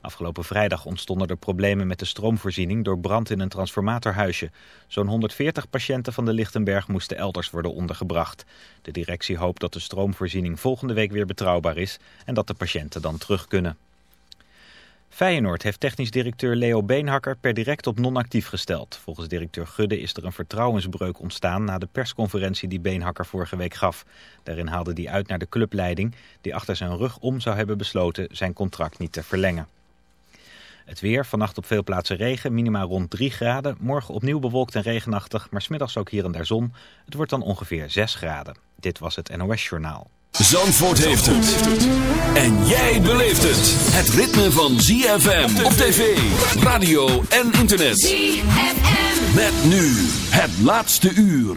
Afgelopen vrijdag ontstonden er problemen met de stroomvoorziening door brand in een transformatorhuisje. Zo'n 140 patiënten van de Lichtenberg moesten elders worden ondergebracht. De directie hoopt dat de stroomvoorziening volgende week weer betrouwbaar is en dat de patiënten dan terug kunnen. Feyenoord heeft technisch directeur Leo Beenhakker per direct op non-actief gesteld. Volgens directeur Gudde is er een vertrouwensbreuk ontstaan na de persconferentie die Beenhakker vorige week gaf. Daarin haalde hij uit naar de clubleiding die achter zijn rug om zou hebben besloten zijn contract niet te verlengen. Het weer, vannacht op veel plaatsen regen, minima rond 3 graden. Morgen opnieuw bewolkt en regenachtig, maar smiddags ook hier en daar zon. Het wordt dan ongeveer 6 graden. Dit was het NOS Journaal. Zandvoort heeft het. En jij beleeft het. Het ritme van ZFM op tv, radio en internet. ZFM. Met nu het laatste uur.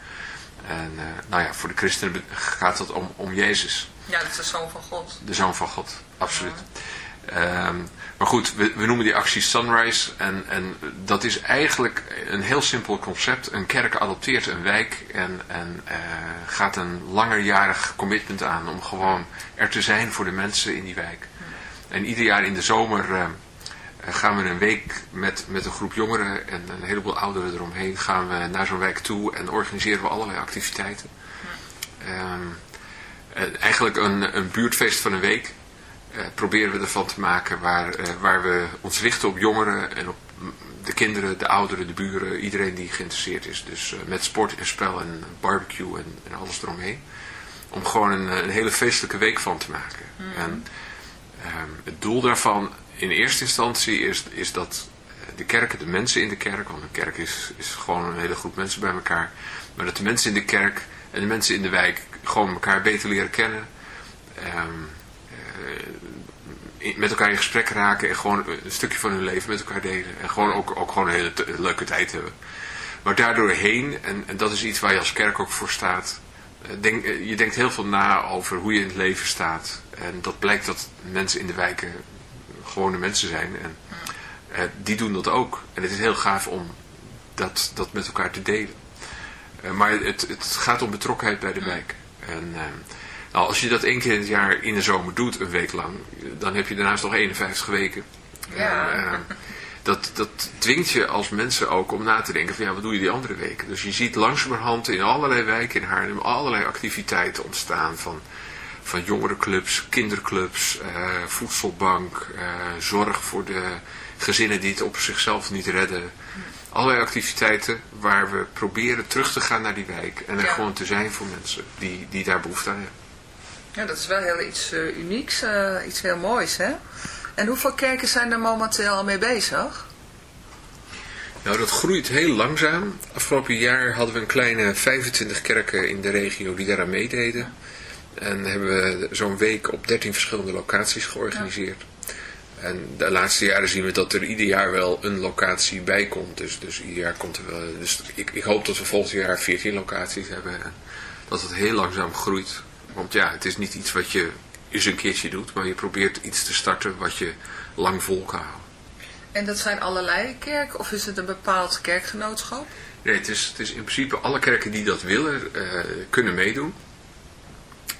En nou ja, voor de christenen gaat het om, om Jezus. Ja, dat is de Zoon van God. De Zoon van God, absoluut. Ja. Um, maar goed, we, we, noemen die actie Sunrise. En, en dat is eigenlijk een heel simpel concept. Een kerk adopteert een wijk en, en uh, gaat een langerjarig commitment aan om gewoon er te zijn voor de mensen in die wijk. Ja. En ieder jaar in de zomer uh, gaan we een week met, met een groep jongeren en een heleboel ouderen eromheen gaan we naar zo'n wijk toe en organiseren we allerlei activiteiten. Um, uh, eigenlijk een, een buurtfeest van een week uh, proberen we ervan te maken waar, uh, waar we ons richten op jongeren en op de kinderen, de ouderen, de buren, iedereen die geïnteresseerd is. Dus met sport en spel en barbecue en, en alles eromheen. Om gewoon een, een, hele feestelijke week van te maken. Mm. En het doel daarvan in eerste instantie is, is dat de kerken, de mensen in de kerk, want een kerk is, is gewoon een hele groep mensen bij elkaar. Maar dat de mensen in de kerk en de mensen in de wijk gewoon elkaar beter leren kennen. Um, uh, met elkaar in gesprek raken en gewoon een stukje van hun leven met elkaar delen. En gewoon ook, ook gewoon een hele leuke tijd hebben. Maar daardoorheen, en, en dat is iets waar je als kerk ook voor staat. Denk, je denkt heel veel na over hoe je in het leven staat. En dat blijkt dat mensen in de wijken gewone mensen zijn. En uh, die doen dat ook. En het is heel gaaf om dat, dat met elkaar te delen. Uh, maar het, het gaat om betrokkenheid bij de wijk. En uh, Nou, als je dat één keer in het jaar in de zomer doet, een week lang, dan heb je daarnaast nog 51 weken. Ja. Eh, dat, dat dwingt je als mensen ook om na te denken van ja, wat doe je die andere weken? Dus je ziet langzamerhand in allerlei wijken in Haarlem allerlei activiteiten ontstaan van, van jongerenclubs, kinderclubs, eh, voedselbank, eh, zorg voor de gezinnen die het op zichzelf niet redden. Allerlei activiteiten waar we proberen terug te gaan naar die wijk en er Ja. gewoon te zijn voor mensen die, die daar behoefte aan hebben. Ja, dat is wel heel iets eh, unieks, iets heel moois, hè? En hoeveel kerken zijn er momenteel al mee bezig? Nou, dat groeit heel langzaam. Afgelopen jaar hadden we een kleine 25 kerken in de regio die daaraan meededen. En hebben we zo'n week op 13 verschillende locaties georganiseerd. En de laatste jaren zien we dat er ieder jaar wel een locatie bij komt. Dus, dus ieder jaar komt er wel. Dus ik, ik hoop dat we volgend jaar 14 locaties hebben. En dat het heel langzaam groeit. Want ja, het is niet iets wat je eens een keertje doet. Maar je probeert iets te starten wat je lang vol kan houden. En dat zijn allerlei kerken, of is het een bepaald kerkgenootschap? Nee, het is, het is in principe alle kerken die dat willen, eh, kunnen meedoen.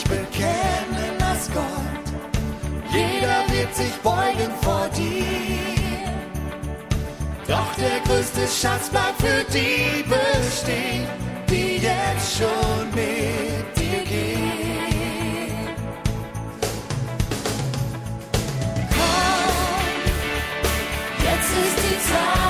Dich bekennen als Gott. Jeder wird sich beugen vor dir. Doch der größte Schatz bleibt für die bestehen, die jetzt schon mit dir gehen. komm, jetzt ist die Zeit,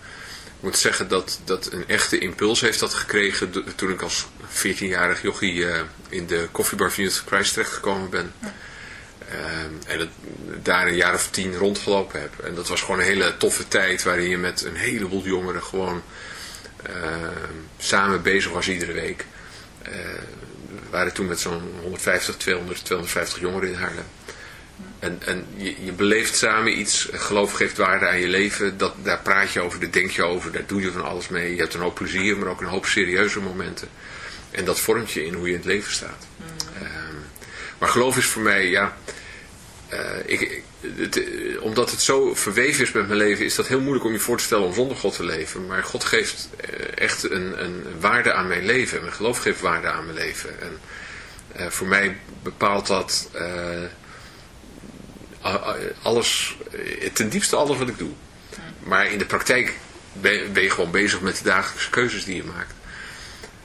Ik moet zeggen dat, dat een echte impuls heeft dat gekregen toen ik als 14-jarig jochie eh, in de koffiebar van Youth Christ terechtgekomen ben. Ehm, en het, daar een jaar of tien rondgelopen heb. En dat was gewoon een hele toffe tijd waarin je met een heleboel jongeren gewoon ehm, samen bezig was iedere week. Eh, we waren toen met zo'n 150, 200, 250 jongeren in Haarlem. En, en je, je beleeft samen iets, geloof geeft waarde aan je leven, dat, daar praat je over, daar denk je over, daar doe je van alles mee. Je hebt een hoop plezier, maar ook een hoop serieuze momenten. En dat vormt je in hoe je in het leven staat. Ehm, maar geloof is voor mij, ja, eh, ik, het, eh, omdat het zo verweven is met mijn leven, is dat heel moeilijk om je voor te stellen om zonder God te leven. Maar God geeft eh, echt een, een waarde aan mijn leven. En mijn geloof geeft waarde aan mijn leven. En voor mij bepaalt dat alles, ten diepste alles wat ik doe. Maar in de praktijk ben, je gewoon bezig met de dagelijkse keuzes die je maakt.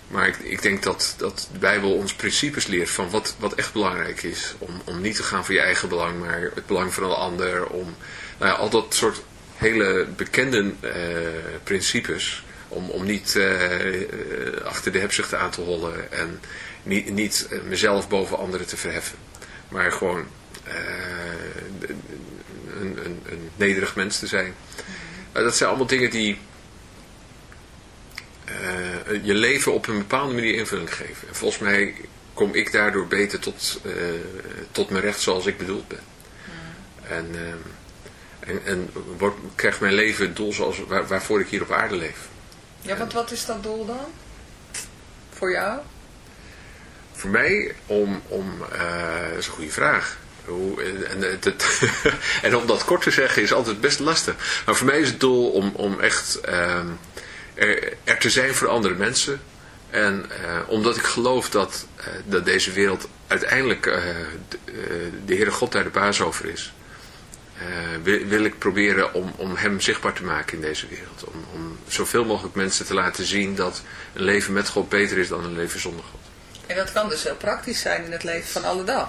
Maar ik, ik denk dat, dat de Bijbel ons principes leert van wat, wat echt belangrijk is. Om, om niet te gaan voor je eigen belang, maar het belang van een ander. Om nou ja, al dat soort hele bekende eh, principes. Om, om niet eh, eh, achter de hebzucht aan te hollen. En niet, niet mezelf boven anderen te verheffen. Maar gewoon een, een, een nederig mens te zijn. Nou, dat zijn allemaal dingen die eh, je leven op een bepaalde manier invulling geven. En volgens mij kom ik daardoor beter tot, eh, tot mijn recht zoals ik bedoeld ben. En, eh, en, en wordt, krijgt mijn leven het doel zoals, waar, waarvoor ik hier op aarde leef. Ja, want wat is dat doel dan? Voor jou? Voor mij, om, om eh, dat is een goede vraag. Hoe, en, en, het- en om dat kort te zeggen is altijd best lastig. Maar voor mij is het doel om, om echt ehm, er, er te zijn voor andere mensen. En eh, omdat ik geloof dat, eh, dat deze wereld uiteindelijk eh, de, eh, Heere God daar de baas over is. eh, wil, wil ik proberen om, om hem zichtbaar te maken in deze wereld. Om, om zoveel mogelijk mensen te laten zien dat een leven met God beter is dan een leven zonder God. En dat kan dus heel praktisch zijn in het leven van alle dag.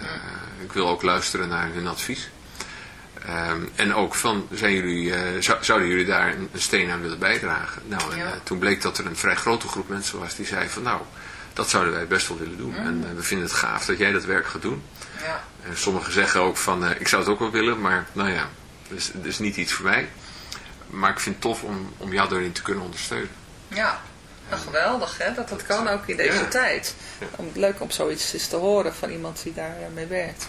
Eh, ik wil ook luisteren naar hun advies. Ehm, en ook van, zijn jullie, eh, zou- zouden jullie daar een, een steen aan willen bijdragen? Nou, en eh, toen bleek dat er een vrij grote groep mensen was die zei van, nou, dat zouden wij best wel willen doen. En eh, we vinden het gaaf dat jij dat werk gaat doen. Ja. En sommigen zeggen ook van, ik zou het ook wel willen, maar nou ja, dus, dus niet iets voor mij. Maar ik vind het tof om, om jou daarin te kunnen ondersteunen. Ja, nou, geweldig hè, dat dat kan ook in deze tijd. Leuk om zoiets eens te horen van iemand die daar eh, mee werkt.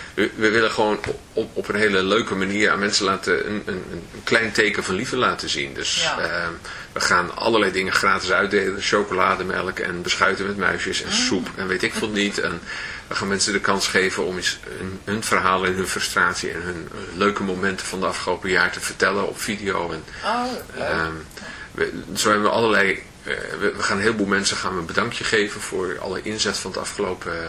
We, we willen gewoon op, op een hele leuke manier aan mensen laten een, een, een klein teken van liefde laten zien. Dus ja. uh, we gaan allerlei dingen gratis uitdelen. Chocolademelk en beschuiten met muisjes en Mm. soep en weet ik veel niet. En we gaan mensen de kans geven om eens hun, hun verhalen en hun frustratie en hun uh, leuke momenten van de afgelopen jaar te vertellen op video. En, oh, we, zo hebben we allerlei... Uh, we, we, gaan een heleboel mensen gaan we een bedankje geven voor alle inzet van het afgelopen, uh,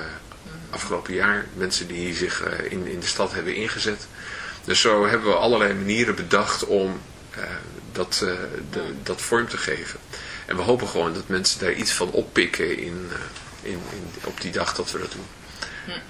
afgelopen jaar. Mensen die zich uh, in, in de stad hebben ingezet. Dus zo hebben we allerlei manieren bedacht om uh, dat, uh, de, dat vorm te geven. En we hopen gewoon dat mensen daar iets van oppikken in, uh, in, in, op die dag dat we dat doen.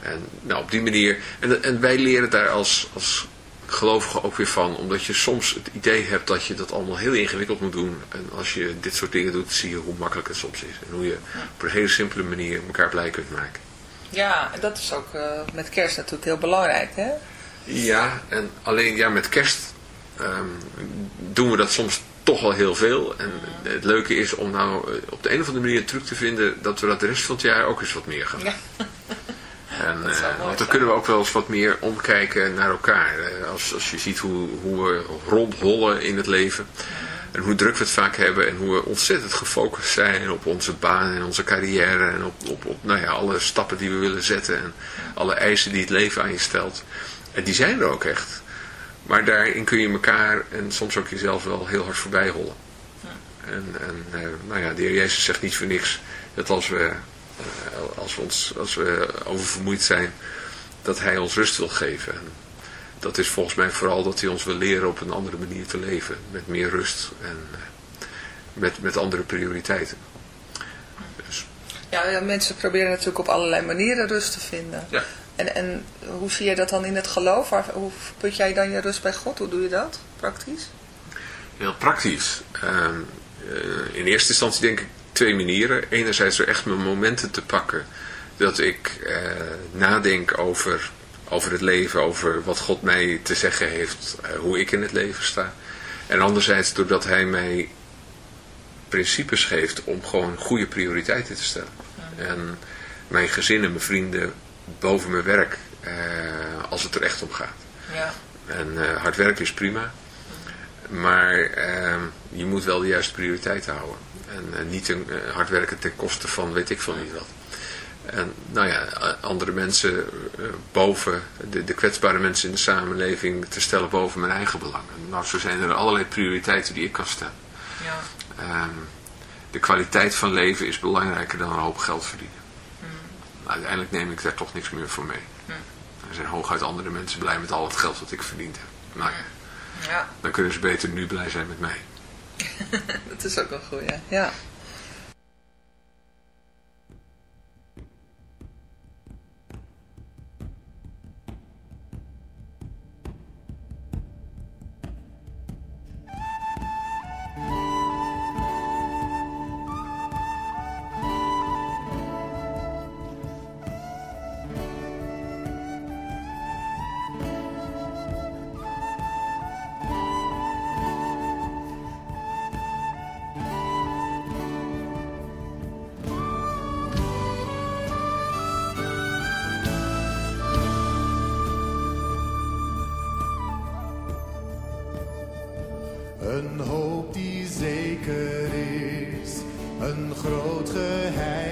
En nou, op die manier. En, en wij leren daar als, als gelovigen ook weer van. Omdat je soms het idee hebt dat je dat allemaal heel ingewikkeld moet doen. En als je dit soort dingen doet, zie je hoe makkelijk het soms is. En hoe je op een hele simpele manier elkaar blij kunt maken. Ja, en dat is ook uh, met kerst natuurlijk heel belangrijk, hè? Ja, en alleen ja, met kerst um, doen we dat soms toch wel heel veel. En het leuke is om nou op de een of andere manier een truc te vinden dat we dat de rest van het jaar ook eens wat meer gaan doen. Ja. En, uh, want dan kunnen we ook wel eens wat meer omkijken naar elkaar. Als, als je ziet hoe, hoe we rondhollen in het leven. En hoe druk we het vaak hebben. En hoe we ontzettend gefocust zijn op onze baan en onze carrière. En op, op, op nou ja, alle stappen die we willen zetten. En alle eisen die het leven aan je stelt. En die zijn er ook echt. Maar daarin kun je elkaar en soms ook jezelf wel heel hard voorbij rollen. En, en uh, nou ja, de heer Jezus zegt niet voor niks dat als we, uh, als we, ons, als we oververmoeid zijn, dat hij ons rust wil geven. Dat is volgens mij vooral dat hij ons wil leren op een andere manier te leven. Met meer rust en uh, met, met andere prioriteiten. Dus. Ja, mensen proberen natuurlijk op allerlei manieren rust te vinden. Ja. En, en hoe zie je dat dan in het geloof? Hoe put jij dan je rust bij God? Hoe doe je dat praktisch? Heel praktisch. Um, uh, in eerste instantie denk ik twee manieren. Enerzijds er echt mijn momenten te pakken. Dat ik uh, nadenk over, over het leven, over wat God mij te zeggen heeft, uh, hoe ik in het leven sta. En anderzijds doordat hij mij principes geeft om gewoon goede prioriteiten te stellen. En mijn gezin en mijn vrienden boven mijn werk, uh, als het er echt om gaat. Ja. En uh, hard werken is prima, maar uh, je moet wel de juiste prioriteiten houden. En niet een, hard werken ten koste van weet ik veel niet wat. En nou ja, andere mensen boven, de, de kwetsbare mensen in de samenleving te stellen boven mijn eigen belangen. Nou, zo zijn er allerlei prioriteiten die ik kan stellen. Ja. Um, de kwaliteit van leven is belangrijker dan een hoop geld verdienen. Uiteindelijk neem ik daar toch niks meer voor mee. Hm. Er zijn hooguit andere mensen blij met al het geld wat ik verdiend heb. Nou ja, ja. dan kunnen ze beter nu blij zijn met mij. dat is ook wel goed, ja. ja. Een hoop die zeker is, een groot geheim.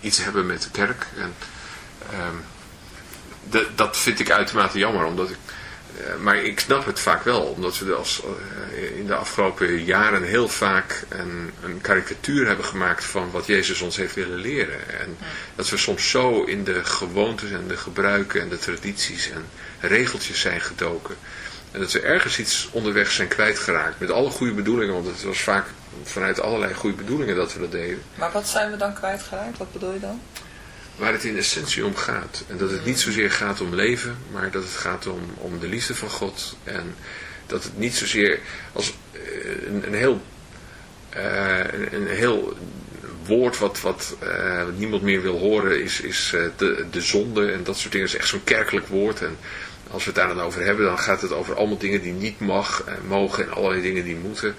iets hebben met de kerk. En, um, dat vind ik uitermate jammer, omdat ik eh, maar ik snap het vaak wel, omdat we als, uh, in de afgelopen jaren heel vaak een, een, karikatuur hebben gemaakt van wat Jezus ons heeft willen leren. En dat we soms zo in de gewoontes en de gebruiken en de tradities en regeltjes zijn gedoken. En dat we ergens iets onderweg zijn kwijtgeraakt. Met alle goede bedoelingen, want het was vaak vanuit allerlei goede bedoelingen dat we dat deden. Maar wat zijn we dan kwijtgeraakt? Wat bedoel je dan? waar het in essentie om gaat. En dat het niet zozeer gaat om leven, maar dat het gaat om, om de liefde van God. En dat het niet zozeer als eh, een, een heel, uh, een, een, heel woord wat, wat uh, niemand meer wil horen is, is de, de zonde en dat soort dingen. is echt zo'n kerkelijk woord. En als we het daar dan over hebben, dan gaat het over allemaal dingen die niet mag en mogen en allerlei dingen die moeten.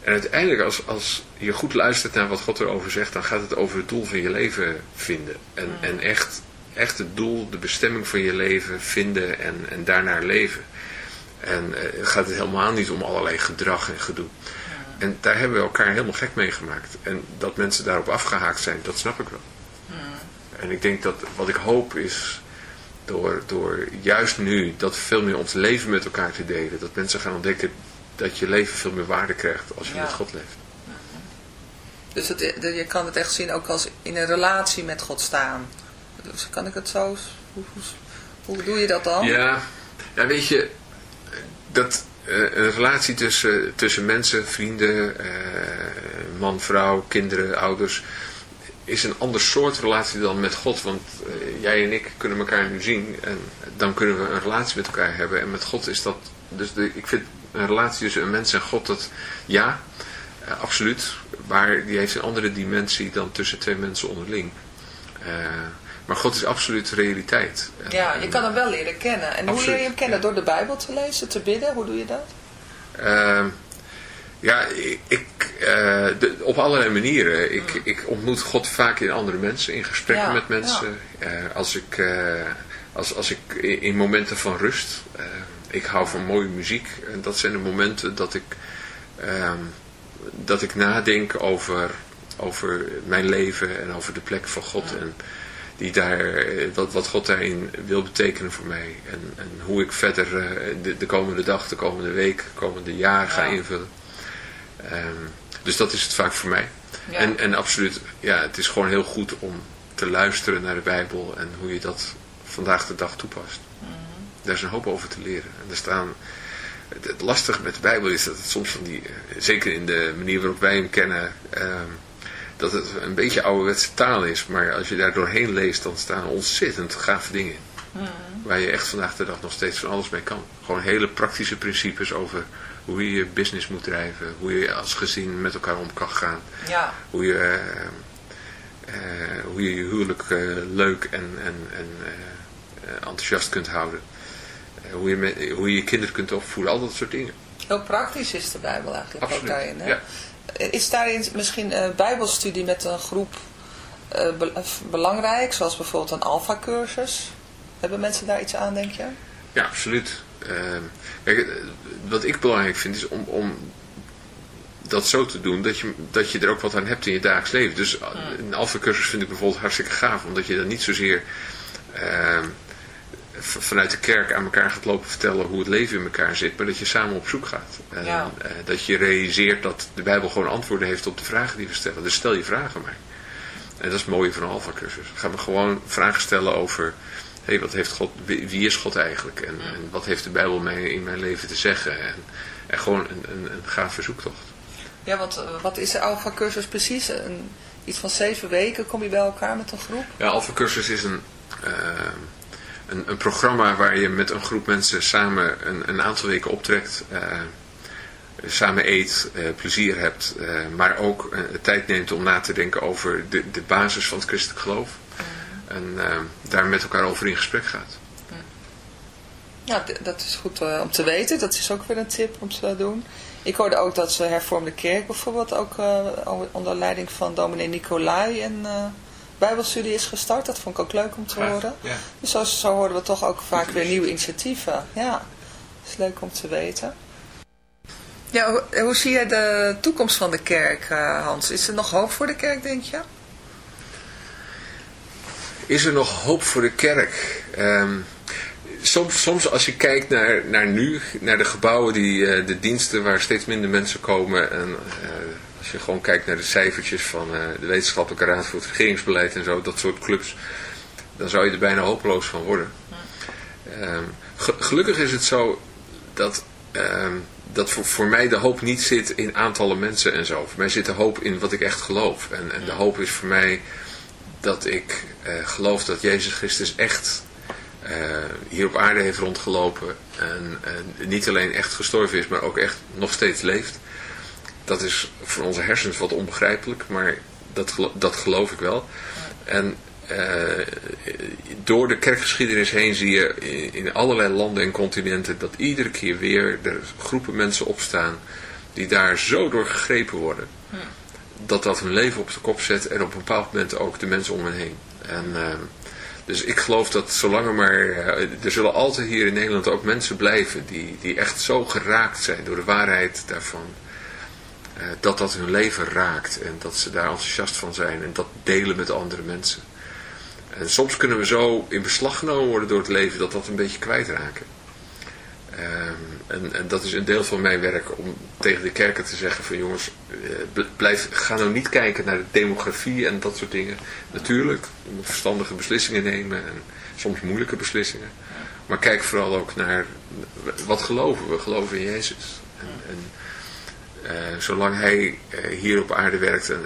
En uiteindelijk, als, als je goed luistert naar wat God erover zegt, dan gaat het over het doel van je leven vinden. En, en echt, echt het doel, de bestemming van je leven vinden en, en daarnaar leven. En uh, gaat het helemaal niet om allerlei gedrag en gedoe. En daar hebben we elkaar helemaal gek mee gemaakt. En dat mensen daarop afgehaakt zijn, dat snap ik wel. En ik denk dat wat ik hoop is, door, door juist nu dat veel meer ons leven met elkaar te delen, dat mensen gaan ontdekken dat je leven veel meer waarde krijgt als je met God leeft. Dus het, je kan het echt zien ook als in een relatie met God staan. Dus kan ik het zo... Hoe, hoe, doe je dat dan? Ja, ja weet je, dat, uh, een relatie tussen, tussen mensen, vrienden, uh, man, vrouw, kinderen, ouders, is een ander soort relatie dan met God. Want uh, jij en ik kunnen elkaar nu zien en dan kunnen we een relatie met elkaar hebben. En met God is dat, dus de, ik vind een relatie tussen een mens en God, dat ja, uh, absoluut. Maar die heeft een andere dimensie dan tussen twee mensen onderling. Uh, maar God is absoluut realiteit. Ja, je kan hem wel leren kennen. En absoluut, hoe leer je hem kennen? Door de Bijbel te lezen, te bidden? Hoe doe je dat? Ja, ik, uh, de, op allerlei manieren. Ik, mm. ik ontmoet God vaak in andere mensen, in gesprekken ja, met mensen. Ja. Uh, als ik, uh, als, als ik in momenten van rust, ik hou van mooie muziek. En dat zijn de momenten dat ik, um, dat ik nadenk over, over mijn leven en over de plek van God. En die daar, wat, wat God daarin wil betekenen voor mij. En, en hoe ik verder de, de, komende dag, de komende week, de komende jaar ga invullen. Um, dus dat is het vaak voor mij. Ja. En, en absoluut, ja, het is gewoon heel goed om te luisteren naar de Bijbel en hoe je dat vandaag de dag toepast. Mm. Daar is een hoop over te leren. En er staan, het, het lastige met de Bijbel is dat het soms van die, zeker in de manier waarop wij hem kennen, um, dat het een beetje ouderwetse taal is. Maar als je daar doorheen leest, dan staan ontzettend gave dingen in. Mm. Waar je echt vandaag de dag nog steeds van alles mee kan. Gewoon hele praktische principes over hoe je je business moet drijven, hoe je als gezin met elkaar om kan gaan, ja. hoe, je, uh, uh, hoe je je huwelijk uh, leuk en, en, en enthousiast kunt houden, hoe, je hoe je je kinderen kunt opvoeden, al dat soort dingen. Heel praktisch is de Bijbel eigenlijk Absoluut, ook daarin. Hè? Ja. Is daarin misschien een bijbelstudie met een groep be belangrijk, zoals bijvoorbeeld een alfa-cursus? Hebben mensen daar iets aan, denk je? Ja, absoluut. Kijk, wat ik belangrijk vind is om, om dat zo te doen dat je, dat je er ook wat aan hebt in je dagelijks leven. Dus een alfa-cursus vind ik bijvoorbeeld hartstikke gaaf, omdat je dan niet zozeer uh, vanuit de kerk aan elkaar gaat lopen vertellen hoe het leven in elkaar zit, maar dat je samen op zoek gaat. En, ja. uh, dat je realiseert dat de Bijbel gewoon antwoorden heeft op de vragen die we stellen. Dus stel je vragen maar. En dat is het mooie van een alfa-cursus. Gaan we gewoon vragen stellen over hey, wat heeft God, wie is God eigenlijk? En, en, wat heeft de Bijbel mij in mijn leven te zeggen? En, en gewoon een, een, een gave zoektocht. Ja, want wat is de Alpha Cursus precies? Een, iets van zeven weken kom je bij elkaar met een groep? Ja, Alpha Cursus is een, uh, een, een, programma waar je met een groep mensen samen een, een aantal weken optrekt. Uh, samen eet, uh, plezier hebt, maar ook tijd neemt om na te denken over de, de basis van het christelijk geloof. En uh, daar met elkaar over in gesprek gaat. Ja, dat is goed uh, om te weten. Dat is ook weer een tip om te doen. Ik hoorde ook dat ze hervormde kerk bijvoorbeeld ook uh, onder leiding van dominee Nicolai een bijbelstudie is gestart. Dat vond ik ook leuk om te Graag, horen. Ja. Dus zo, zo horen we toch ook vaak weer nieuwe initiatieven. Ja, dat is leuk om te weten. Ja, hoe, hoe zie jij de toekomst van de kerk, eh, Hans? Is er nog hoop voor de kerk, denk je? Is er nog hoop voor de kerk? Ehm, soms, soms als je kijkt naar, naar nu, naar de gebouwen, die, eh, de diensten waar steeds minder mensen komen. En eh, als je gewoon kijkt naar de cijfertjes van eh, de Wetenschappelijke Raad voor het Regeringsbeleid en zo, dat soort clubs. Dan zou je er bijna hopeloos van worden. Ehm, ge- gelukkig is het zo dat, ehm, dat voor, voor mij de hoop niet zit in aantallen mensen en zo. Voor mij zit de hoop in wat ik echt geloof. En, en de hoop is voor mij dat ik eh, geloof dat Jezus Christus echt eh, hier op aarde heeft rondgelopen. En, niet alleen echt gestorven is, maar ook echt nog steeds leeft. Dat is voor onze hersens wat onbegrijpelijk, maar dat, dat geloof ik wel. En eh, door de kerkgeschiedenis heen zie je in, in allerlei landen en continenten dat iedere keer weer er groepen mensen opstaan die daar zo door gegrepen worden. Dat dat hun leven op de kop zet en op een bepaald moment ook de mensen om hen heen. En, eh, dus ik geloof dat zolang er maar, eh, er zullen altijd hier in Nederland ook mensen blijven die, die echt zo geraakt zijn door de waarheid daarvan. eh, dat dat hun leven raakt en dat ze daar enthousiast van zijn en dat delen met andere mensen. En soms kunnen we zo in beslag genomen worden door het leven dat dat een beetje kwijtraken. Ehm, en, en dat is een deel van mijn werk om tegen de kerken te zeggen van jongens, eh, bl- blijf, ga nou niet kijken naar de demografie en dat soort dingen. Natuurlijk, je moet verstandige beslissingen nemen en soms moeilijke beslissingen. Maar kijk vooral ook naar wat geloven we. We geloven in Jezus. En, en eh, zolang hij eh, hier op aarde werkt en,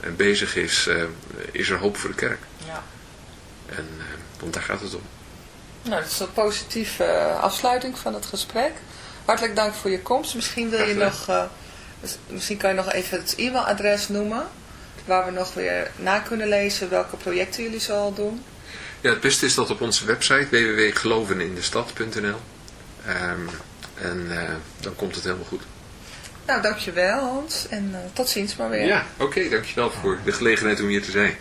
en bezig is, is er hoop voor de kerk. Ja. En, want daar gaat het om. Nou, dat is een positieve afsluiting van het gesprek. Hartelijk dank voor je komst. Misschien wil je nog, eh, misschien kan je nog even het e-mailadres noemen. Waar we nog weer na kunnen lezen welke projecten jullie zoal doen. Ja, het beste is dat op onze website www.gelovenindestad.nl Ehm En eh, dan komt het helemaal goed. Nou, dankjewel Hans. En eh, tot ziens maar weer. Ja, oké, dankjewel voor de gelegenheid om hier te zijn.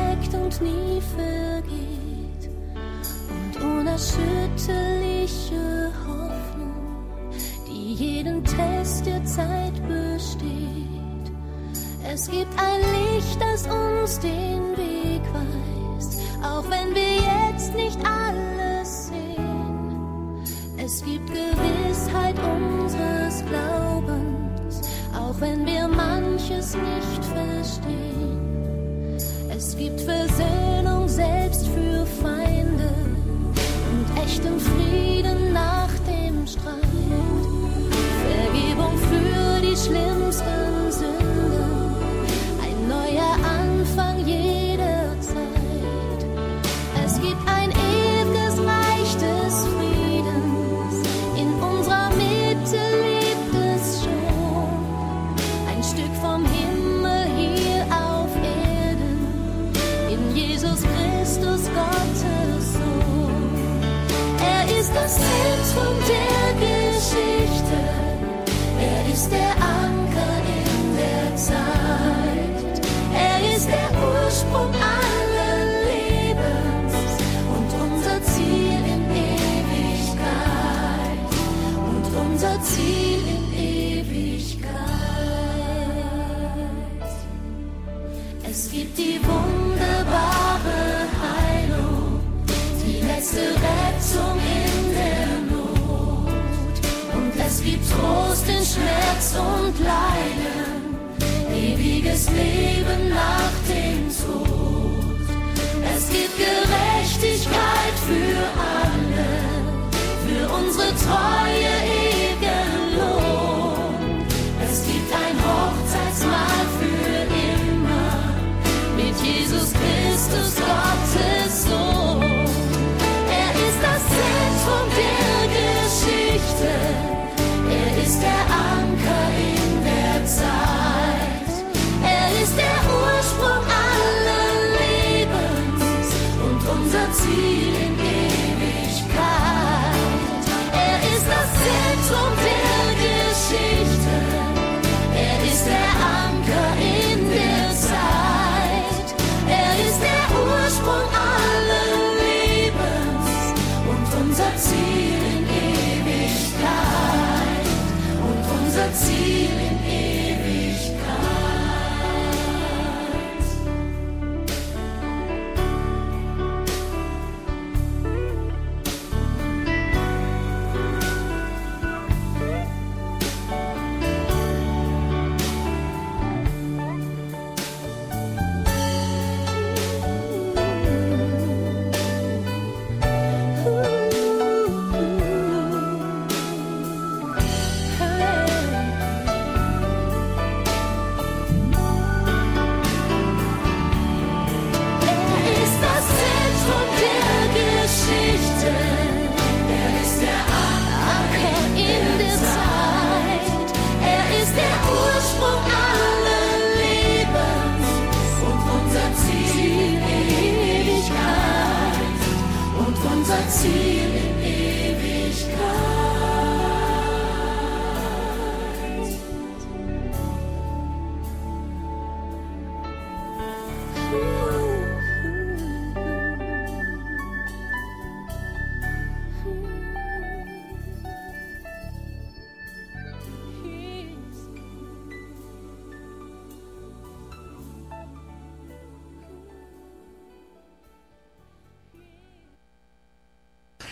Trägt und nie vergeht. Und unerschütterliche Hoffnung, die jeden Test der Zeit besteht. Es gibt ein Licht, das uns den Weg weist, auch wenn wir jetzt nicht alles sehen. Es gibt Gewissheit unseres Glaubens, auch wenn wir manches nicht verstehen. Gibt Versöhnung selbst für Feinde und echten Frieden nach dem Streit. Vergebung für die schlimmsten das Zentrum der Geschichte, er ist der Anker in der Zeit, er ist der Ursprung allen Lebens und unser Ziel in Ewigkeit. Und unser Ziel Trost in Schmerz und Leiden, ewiges Leben nach dem Tod. Es gibt Gerechtigkeit für alle, für unsere Treue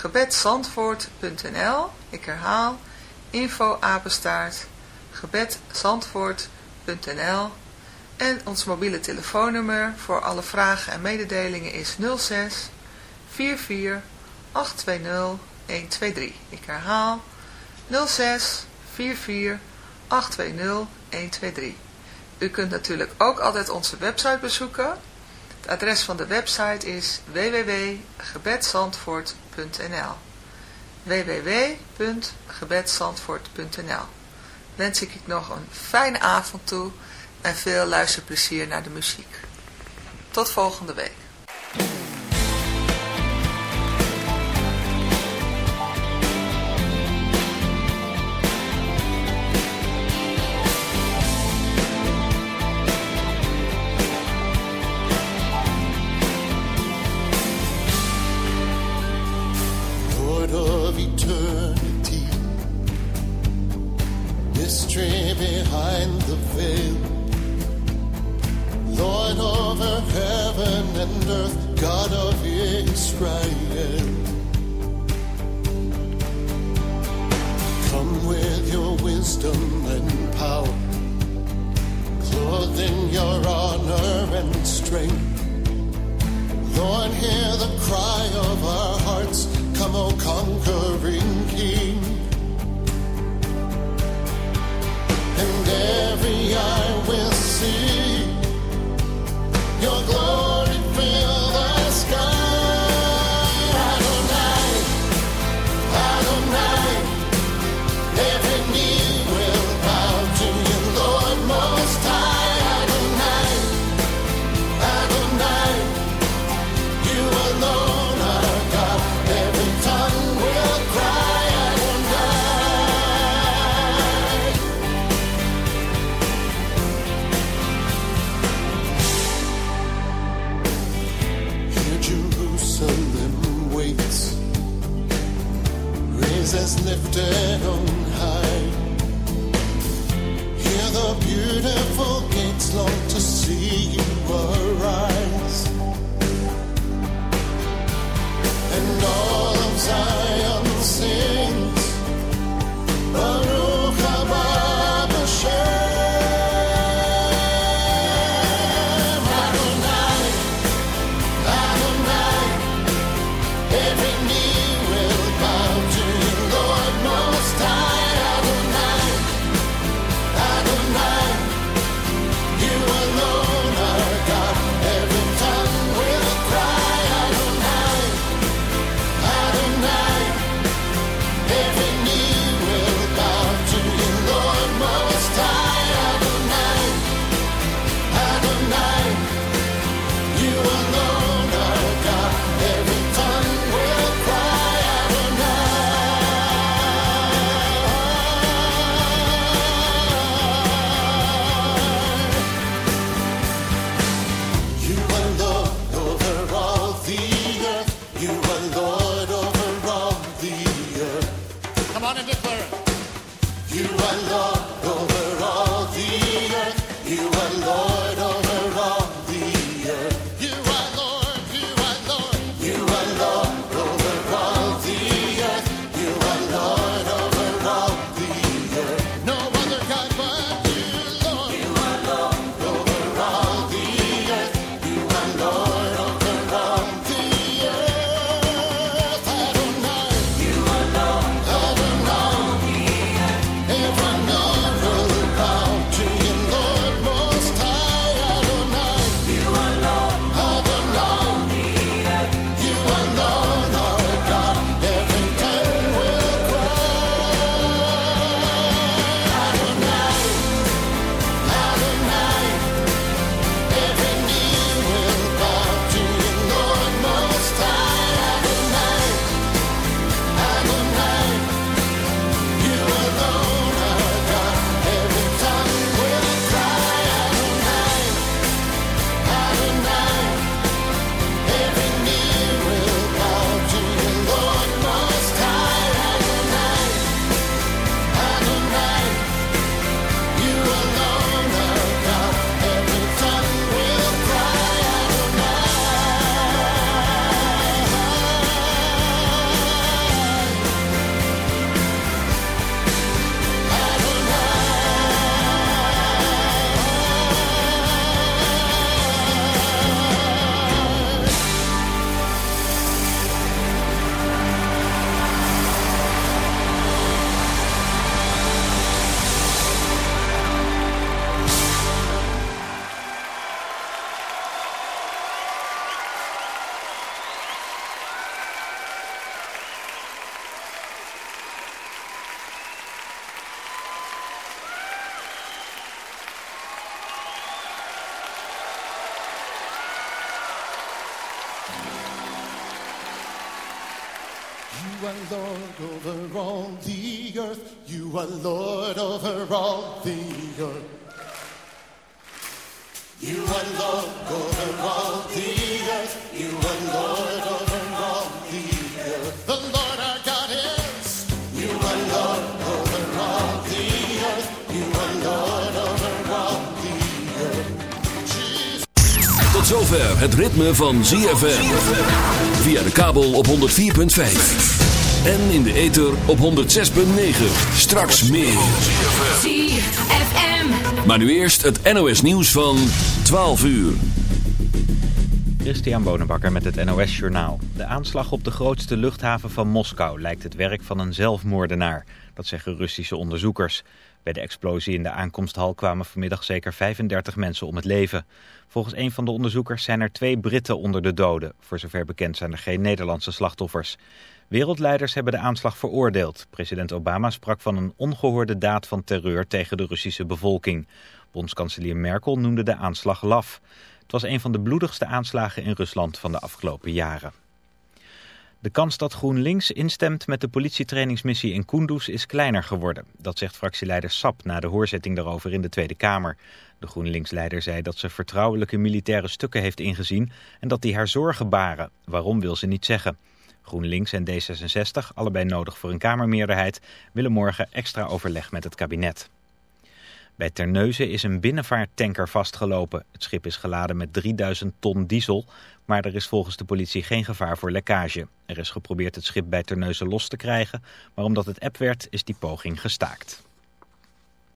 gebedsandvoort.nl Ik herhaal info apenstaart gebedsandvoort.nl En ons mobiele telefoonnummer voor alle vragen en mededelingen is 06 44 820 123. Ik herhaal 06 44 820 123. U kunt natuurlijk ook altijd onze website bezoeken. Adres van de website is www.gebedsandvoort.nl www.gebedsandvoort.nl Wens ik nog een fijne avond toe en veel luisterplezier naar de muziek. Tot volgende week. Are Lord over all the earth. You are Lord over all the earth. You are Lord over all the earth. You are Lord zover het ritme van ZFM. Via de kabel op 104.5. En in de ether op 106.9. Straks meer. ZFM. Maar nu eerst het NOS nieuws van 12 uur. Christian Bonenbakker met het NOS Journaal. De aanslag op de grootste luchthaven van Moskou lijkt het werk van een zelfmoordenaar. Dat zeggen Russische onderzoekers. Bij de explosie in de aankomsthal kwamen vanmiddag zeker 35 mensen om het leven. Volgens een van de onderzoekers zijn er twee Britten onder de doden. Voor zover bekend zijn er geen Nederlandse slachtoffers. Wereldleiders hebben de aanslag veroordeeld. President Obama sprak van een ongehoorde daad van terreur tegen de Russische bevolking. Bondskanselier Merkel noemde de aanslag laf. Het was een van de bloedigste aanslagen in Rusland van de afgelopen jaren. De kans dat GroenLinks instemt met de politietrainingsmissie in Kunduz is kleiner geworden. Dat zegt fractieleider Sap na de hoorzitting daarover in de Tweede Kamer. De GroenLinks-leider zei dat ze vertrouwelijke militaire stukken heeft ingezien en dat die haar zorgen baren. Waarom wil ze niet zeggen. GroenLinks en D66, allebei nodig voor een Kamermeerderheid, willen morgen extra overleg met het kabinet. Bij Terneuzen is een binnenvaarttanker vastgelopen. Het schip is geladen met 3000 ton diesel, maar er is volgens de politie geen gevaar voor lekkage. Er is geprobeerd het schip bij Terneuzen los te krijgen, maar omdat het app werd is die poging gestaakt.